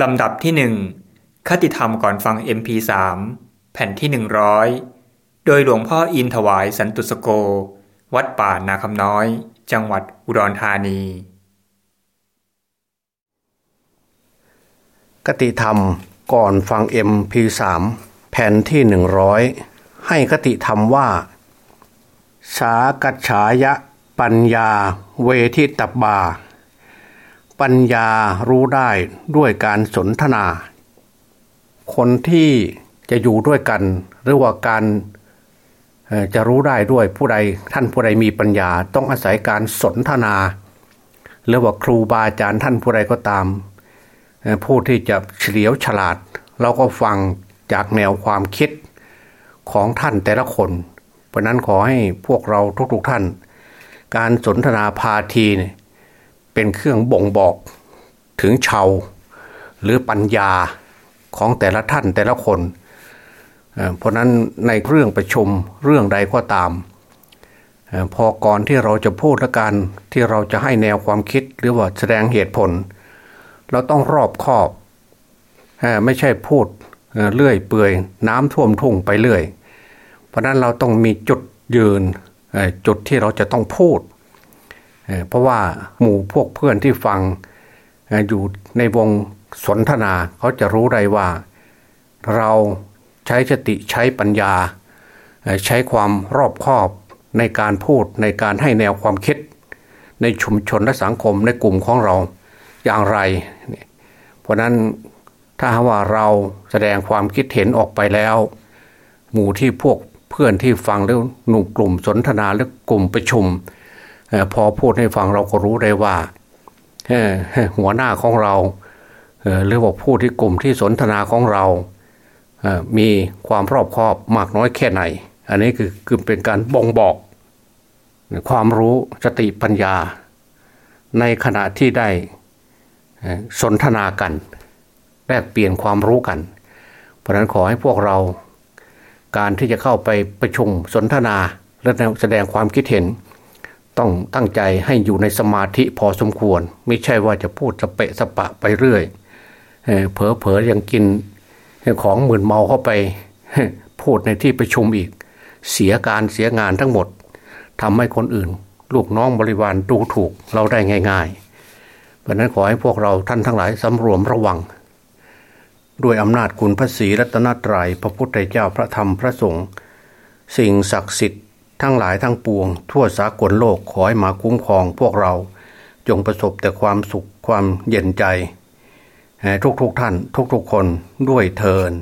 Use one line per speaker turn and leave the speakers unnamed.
ลำดับที่หนึ่งคติธรรมก่อนฟัง MP3 แผ่นที่ 100 โดยหลวงพ่ออินถวายสันตุสโก วัดป่านาคำน้อย จังหวัดอุดรธานี
กติธรรมก่อนฟัง MP3 แผ่นที่ 100 ให้คติธรรมว่า สากัจฉายะปัญญาเวทิตบา ปัญญารู้ได้ด้วยการสนทนา คนที่จะอยู่ด้วยกัน หรือว่าการจะรู้ได้ด้วยผู้ใดท่านผู้ใดมีปัญญา ต้องอาศัยการสนทนา หรือว่าครูบาอาจารย์ท่านผู้ใดก็ตาม ผู้ที่จะเฉลียวฉลาด เราก็ฟังจากแนวความคิดของท่านแต่ละคน เพราะนั้นขอให้พวกเราทุกๆท่าน การสนทนาพาทีเนี่ย เป็นเครื่องบ่งบอกถึงชาวหรือปัญญาของแต่ละท่านแต่ละคน เพราะนั้นในเรื่องประชุมเรื่องใดก็ตามอพอก่อนที่เราจะพูดและการที่เราจะให้แนวความคิดหรือว่าแสดงเหตุผล เราต้องรอบคอบไม่ใช่พูดเลื่อยเปื่อยน้ำท่วมทุ่งไปเรื่อย เพราะนั้นเราต้องมีจุดยืนจุดที่เราจะต้องพูด เพราะว่าหมู่พวกเพื่อนที่ฟังอยู่ในวงสนทนาเขาจะรู้ได้ว่า เราใช้สติใช้ปัญญา ใช้ความรอบคอบในการพูดในการให้แนวความคิด ในชุมชนและสังคมในกลุ่มของเราอย่างไร เพราะนั้นถ้าว่าเราแสดงความคิดเห็นออกไปแล้ว หมู่ที่พวกเพื่อนที่ฟังหรือหนุ่มกลุ่มสนทนาหรือกลุ่มประชุม พอพูดให้ฟังเราก็รู้ได้ว่าหัวหน้าของเราเหรือว่าผู้ที่กลุ่มที่สนทนาของเรามีความรอบคอบมากน้อยแค่ไหน อันนี้คือคือเป็นการบ่งบอก ความรู้สติปัญญา ในขณะที่ได้สนทนากันแลกเปลี่ยนความรู้กัน เพราะนั้นขอให้พวกเราการที่จะเข้าไปประชุมสนทนาและแสดงความคิดเห็น ต้องตั้งใจให้อยู่ในสมาธิพอสมควร ไม่ใช่ว่าจะพูดสเปะสปะไปเรื่อยเผลอเผลอยังกินของหมื่นเมาเข้าไปพูดในที่ประชุมอีก เสียการเสียงานทั้งหมดทำให้คนอื่น ลูกน้องบริวารดูถูกเราได้ง่ายๆเพราะนั้นขอให้พวกเราท่านทั้งหลายสำรวมระวัง ด้วยอำนาจคุณพระศรีรัตนตรัยพระพุทธเจ้าพระธรรมพระสงฆ์สิ่งศักดิ์สิทธิ์ ทั้งหลายทั้งปวง ทั่วสากลโลกขอให้มาคุ้มครองพวกเราจงประสบแต่ความสุขความเย็นใจ ทุกๆทท่านทุกๆคนด้วยเทิน